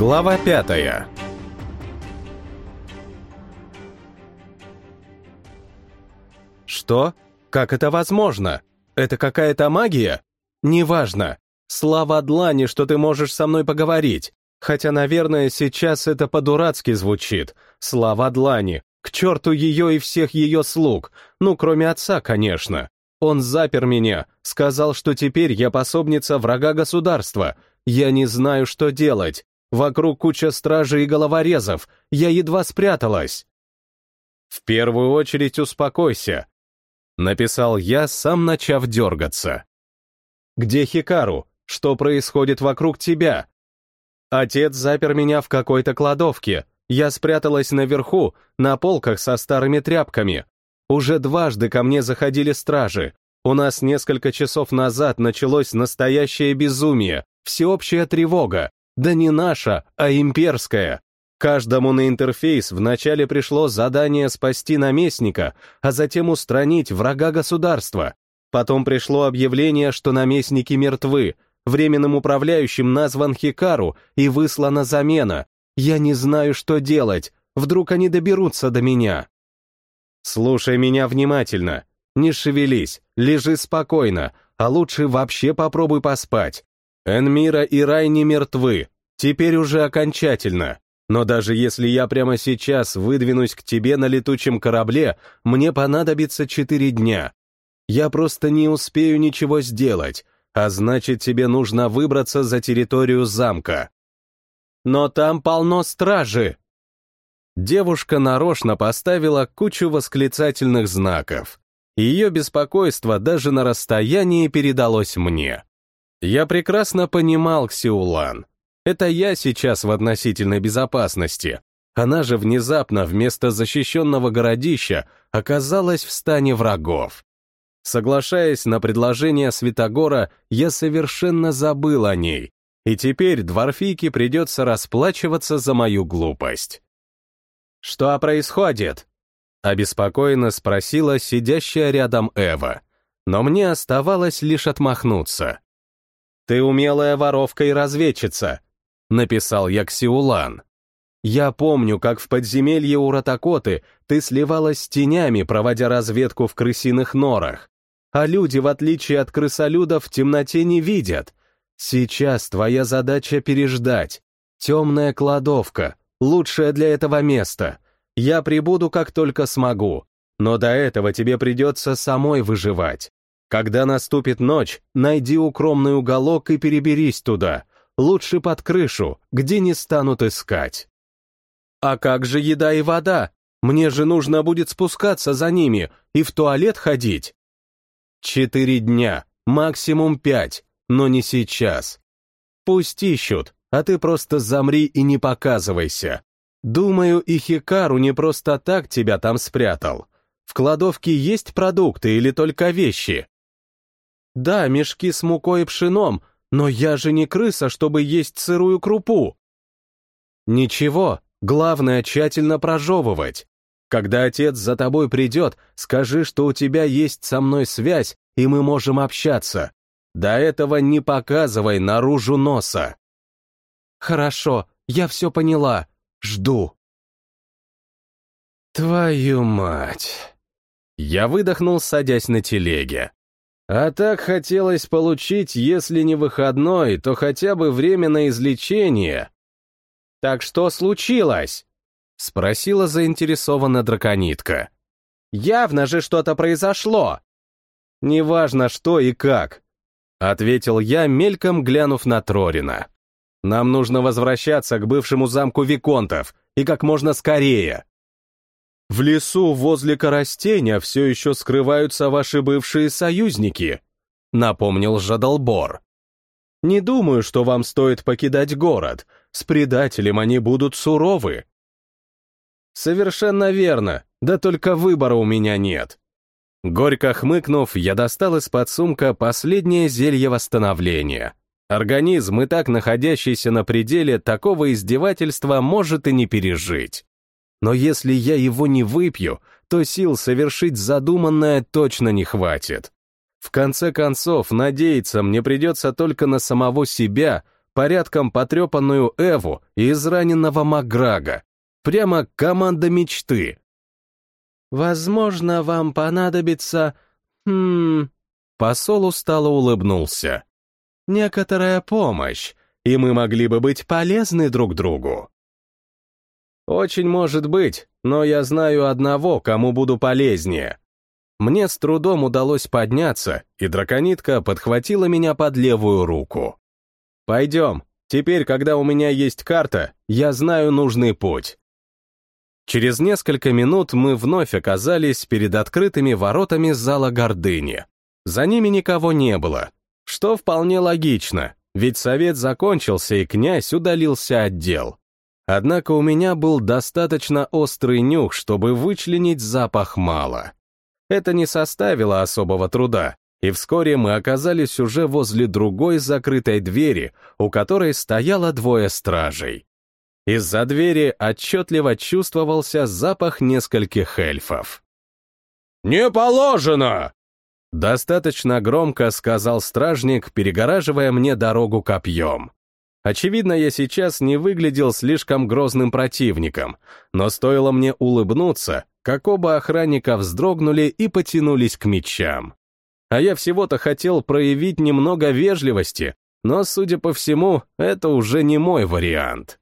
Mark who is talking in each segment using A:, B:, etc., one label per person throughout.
A: Глава пятая Что? Как это возможно? Это какая-то магия? Неважно. Слава Длани, что ты можешь со мной поговорить. Хотя, наверное, сейчас это по-дурацки звучит. Слава Длани. К черту ее и всех ее слуг. Ну, кроме отца, конечно. Он запер меня, сказал, что теперь я пособница врага государства. Я не знаю, что делать. Вокруг куча стражей и головорезов. Я едва спряталась. В первую очередь успокойся. Написал я, сам начав дергаться. Где Хикару? Что происходит вокруг тебя? Отец запер меня в какой-то кладовке. Я спряталась наверху, на полках со старыми тряпками. Уже дважды ко мне заходили стражи. У нас несколько часов назад началось настоящее безумие, всеобщая тревога. Да не наша, а имперская. Каждому на интерфейс вначале пришло задание спасти наместника, а затем устранить врага государства. Потом пришло объявление, что наместники мертвы, временным управляющим назван Хикару и выслана замена. Я не знаю, что делать, вдруг они доберутся до меня. Слушай меня внимательно, не шевелись, лежи спокойно, а лучше вообще попробуй поспать. Энмира и Рай не мертвы, теперь уже окончательно. Но даже если я прямо сейчас выдвинусь к тебе на летучем корабле, мне понадобится четыре дня. Я просто не успею ничего сделать, а значит, тебе нужно выбраться за территорию замка. Но там полно стражи. Девушка нарочно поставила кучу восклицательных знаков. Ее беспокойство даже на расстоянии передалось мне. Я прекрасно понимал Ксиулан. Это я сейчас в относительной безопасности. Она же внезапно вместо защищенного городища оказалась в стане врагов. Соглашаясь на предложение Святогора, я совершенно забыл о ней, и теперь дворфийке придется расплачиваться за мою глупость. «Что происходит?» — обеспокоенно спросила сидящая рядом Эва, но мне оставалось лишь отмахнуться. «Ты умелая воровка и разведчица», — написал я Ксиулан. «Я помню, как в подземелье у Ратакоты ты сливалась с тенями, проводя разведку в крысиных норах. А люди, в отличие от крысолюдов, в темноте не видят. Сейчас твоя задача переждать. Темная кладовка, лучшее для этого место. Я прибуду, как только смогу. Но до этого тебе придется самой выживать. Когда наступит ночь, найди укромный уголок и переберись туда. Лучше под крышу, где не станут искать. А как же еда и вода? Мне же нужно будет спускаться за ними и в туалет ходить. Четыре дня, максимум пять, но не сейчас. Пусть ищут, а ты просто замри и не показывайся. Думаю, и Хикару не просто так тебя там спрятал. В кладовке есть продукты или только вещи? Да, мешки с мукой и пшеном, но я же не крыса, чтобы есть сырую крупу. Ничего, главное тщательно прожевывать. Когда отец за тобой придет, скажи, что у тебя есть со мной связь, и мы можем общаться. До этого не показывай наружу носа. Хорошо, я все поняла. Жду. Твою мать. Я выдохнул, садясь на телеге. А так хотелось получить, если не выходной, то хотя бы время на излечение. Так что случилось? Спросила заинтересованно драконитка. Явно же что-то произошло. Неважно что и как, ответил я, мельком глянув на Трорина. Нам нужно возвращаться к бывшему замку Виконтов, и как можно скорее. В лесу возле Коростеня все еще скрываются ваши бывшие союзники, напомнил Жадалбор. Не думаю, что вам стоит покидать город. С предателем они будут суровы. Совершенно верно, да только выбора у меня нет. Горько хмыкнув, я достал из-под сумка последнее зелье восстановления. Организм, и так находящийся на пределе такого издевательства, может и не пережить. Но если я его не выпью, то сил совершить задуманное точно не хватит. В конце концов, надеяться мне придется только на самого себя, порядком потрепанную Эву и израненного Маграга. Прямо команда мечты. «Возможно, вам понадобится... Хм...» Посол устало улыбнулся. «Некоторая помощь, и мы могли бы быть полезны друг другу». «Очень может быть, но я знаю одного, кому буду полезнее». Мне с трудом удалось подняться, и драконитка подхватила меня под левую руку. «Пойдем, теперь, когда у меня есть карта, я знаю нужный путь». Через несколько минут мы вновь оказались перед открытыми воротами зала гордыни. За ними никого не было, что вполне логично, ведь совет закончился и князь удалился от дел. Однако у меня был достаточно острый нюх, чтобы вычленить запах мала. Это не составило особого труда, и вскоре мы оказались уже возле другой закрытой двери, у которой стояло двое стражей. Из-за двери отчетливо чувствовался запах нескольких эльфов. «Не положено!» Достаточно громко сказал стражник, перегораживая мне дорогу копьем. Очевидно, я сейчас не выглядел слишком грозным противником, но стоило мне улыбнуться, как оба охранника вздрогнули и потянулись к мечам. А я всего-то хотел проявить немного вежливости, но, судя по всему, это уже не мой вариант.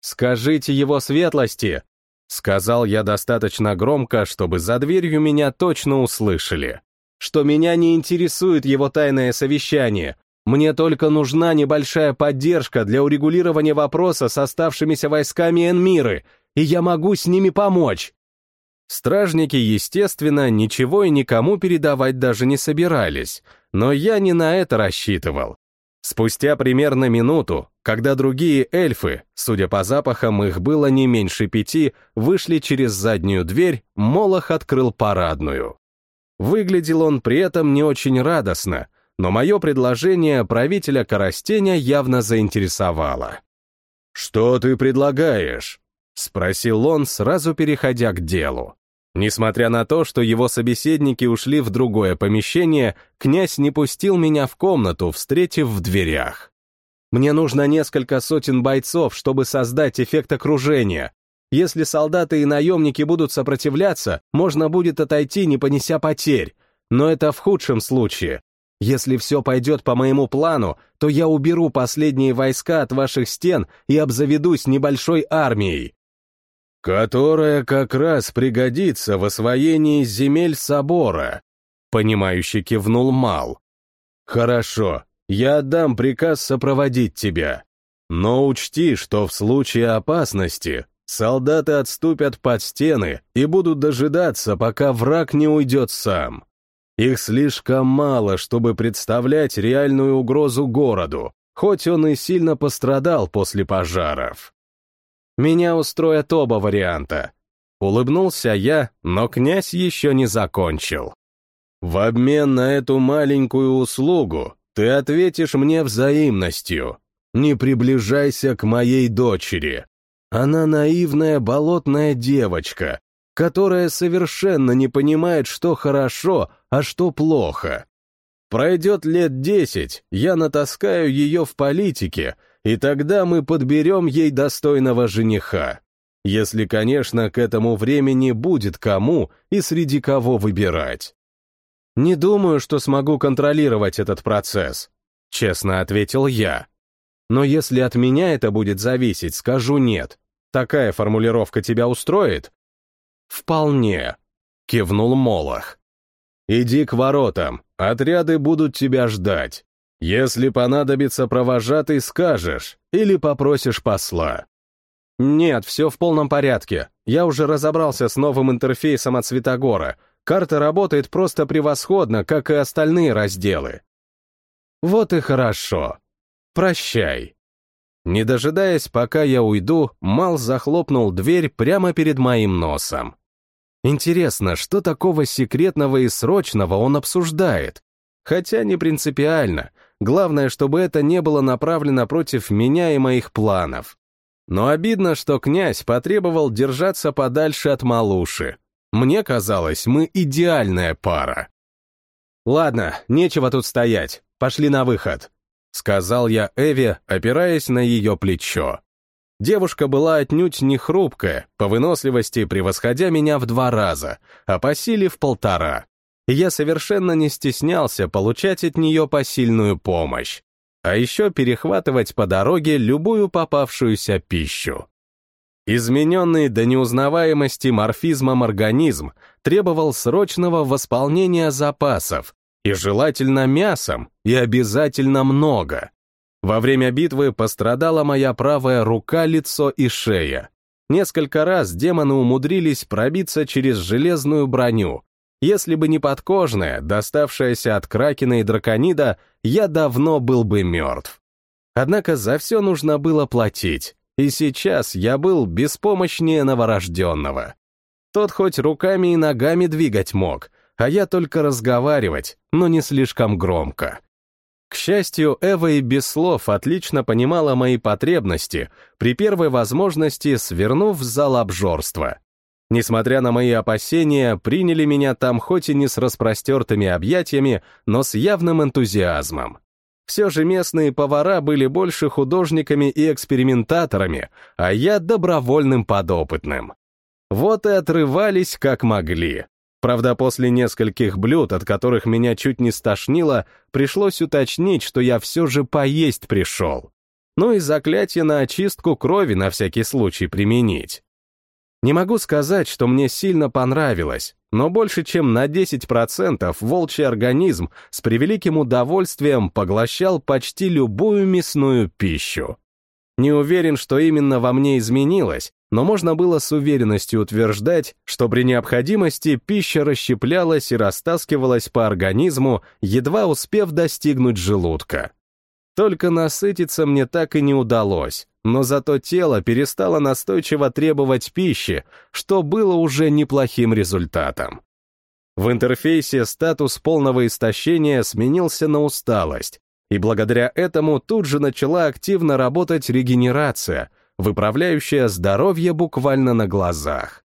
A: «Скажите его светлости!» — сказал я достаточно громко, чтобы за дверью меня точно услышали, что меня не интересует его тайное совещание, мне только нужна небольшая поддержка для урегулирования вопроса с оставшимися войсками Энмиры, и я могу с ними помочь. Стражники, естественно, ничего и никому передавать даже не собирались, но я не на это рассчитывал. Спустя примерно минуту, когда другие эльфы, судя по запахам их было не меньше пяти, вышли через заднюю дверь, Молох открыл парадную. Выглядел он при этом не очень радостно, но мое предложение правителя Коростеня явно заинтересовало. «Что ты предлагаешь?» — спросил он, сразу переходя к делу. Несмотря на то, что его собеседники ушли в другое помещение, князь не пустил меня в комнату, встретив в дверях. «Мне нужно несколько сотен бойцов, чтобы создать эффект окружения. Если солдаты и наемники будут сопротивляться, можно будет отойти, не понеся потерь. Но это в худшем случае. Если все пойдет по моему плану, то я уберу последние войска от ваших стен и обзаведусь небольшой армией. Которая как раз пригодится в освоении земель собора, понимающе кивнул Мал. Хорошо, я отдам приказ сопроводить тебя. Но учти, что в случае опасности солдаты отступят под стены и будут дожидаться, пока враг не уйдет сам. Их слишком мало, чтобы представлять реальную угрозу городу, хоть он и сильно пострадал после пожаров. Меня устроят оба варианта. Улыбнулся я, но князь еще не закончил. В обмен на эту маленькую услугу ты ответишь мне взаимностью. Не приближайся к моей дочери. Она наивная болотная девочка, которая совершенно не понимает, что хорошо, а что плохо. Пройдет лет десять, я натаскаю ее в политике, и тогда мы подберем ей достойного жениха. Если, конечно, к этому времени будет кому и среди кого выбирать. Не думаю, что смогу контролировать этот процесс, честно ответил я. Но если от меня это будет зависеть, скажу нет. Такая формулировка тебя устроит? «Вполне», — кивнул Молох. «Иди к воротам, отряды будут тебя ждать. Если понадобится провожатый, скажешь или попросишь посла». «Нет, все в полном порядке. Я уже разобрался с новым интерфейсом от Светогора. Карта работает просто превосходно, как и остальные разделы». «Вот и хорошо. Прощай». Не дожидаясь, пока я уйду, Мал захлопнул дверь прямо перед моим носом. Интересно, что такого секретного и срочного он обсуждает? Хотя не принципиально. Главное, чтобы это не было направлено против меня и моих планов. Но обидно, что князь потребовал держаться подальше от малуши. Мне казалось, мы идеальная пара. Ладно, нечего тут стоять. Пошли на выход. Сказал я Эве, опираясь на ее плечо. Девушка была отнюдь не хрупкая, по выносливости превосходя меня в два раза, а по силе в полтора. я совершенно не стеснялся получать от нее посильную помощь. А еще перехватывать по дороге любую попавшуюся пищу. Измененный до неузнаваемости морфизмом организм требовал срочного восполнения запасов, и желательно мясом, и обязательно много. Во время битвы пострадала моя правая рука, лицо и шея. Несколько раз демоны умудрились пробиться через железную броню. Если бы не подкожная, доставшаяся от Кракена и Драконида, я давно был бы мертв. Однако за все нужно было платить, и сейчас я был беспомощнее новорожденного. Тот хоть руками и ногами двигать мог, а я только разговаривать, но не слишком громко. К счастью, Эва и без слов отлично понимала мои потребности, при первой возможности свернув в зал обжорства. Несмотря на мои опасения, приняли меня там хоть и не с распростертыми объятиями, но с явным энтузиазмом. Все же местные повара были больше художниками и экспериментаторами, а я добровольным подопытным. Вот и отрывались как могли. Правда, после нескольких блюд, от которых меня чуть не стошнило, пришлось уточнить, что я все же поесть пришел. Ну и заклятие на очистку крови на всякий случай применить. Не могу сказать, что мне сильно понравилось, но больше чем на 10% волчий организм с превеликим удовольствием поглощал почти любую мясную пищу. Не уверен, что именно во мне изменилось, но можно было с уверенностью утверждать, что при необходимости пища расщеплялась и растаскивалась по организму, едва успев достигнуть желудка. Только насытиться мне так и не удалось, но зато тело перестало настойчиво требовать пищи, что было уже неплохим результатом. В интерфейсе статус полного истощения сменился на усталость, и благодаря этому тут же начала активно работать регенерация, выправляющая здоровье буквально на глазах.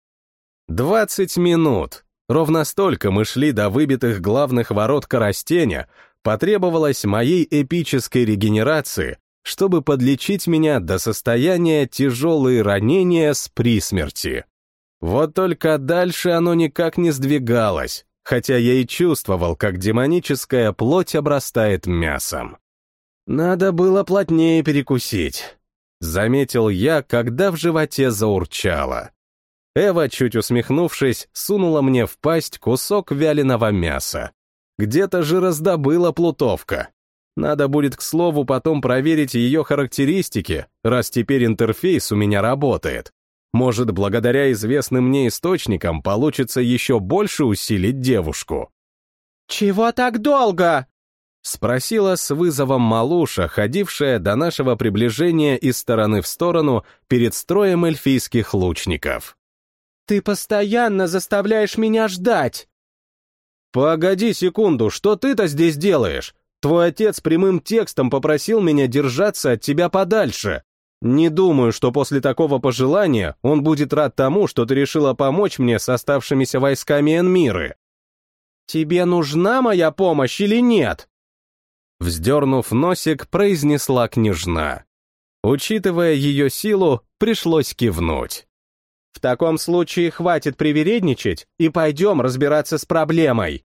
A: 20 минут. Ровно столько мы шли до выбитых главных ворот Коростеня, потребовалось моей эпической регенерации, чтобы подлечить меня до состояния тяжелые ранения с присмерти. Вот только дальше оно никак не сдвигалось, хотя я и чувствовал, как демоническая плоть обрастает мясом. Надо было плотнее перекусить, заметил я, когда в животе заурчало. Эва, чуть усмехнувшись, сунула мне в пасть кусок вяленого мяса. Где-то же раздобыла плутовка. Надо будет, к слову, потом проверить ее характеристики, раз теперь интерфейс у меня работает. Может, благодаря известным мне источникам получится еще больше усилить девушку.
B: «Чего так долго?»
A: — спросила с вызовом малуша, ходившая до нашего приближения из стороны в сторону перед строем эльфийских лучников.
B: «Ты постоянно заставляешь меня ждать!»
A: «Погоди секунду, что ты-то здесь делаешь? Твой отец прямым текстом попросил меня держаться от тебя подальше. Не думаю, что после такого пожелания он будет рад тому, что ты решила помочь мне с оставшимися войсками Энмиры.
B: Тебе нужна моя помощь или нет?
A: Вздернув носик, произнесла княжна. Учитывая ее силу, пришлось кивнуть.
B: В таком случае хватит привередничать и пойдем разбираться с проблемой.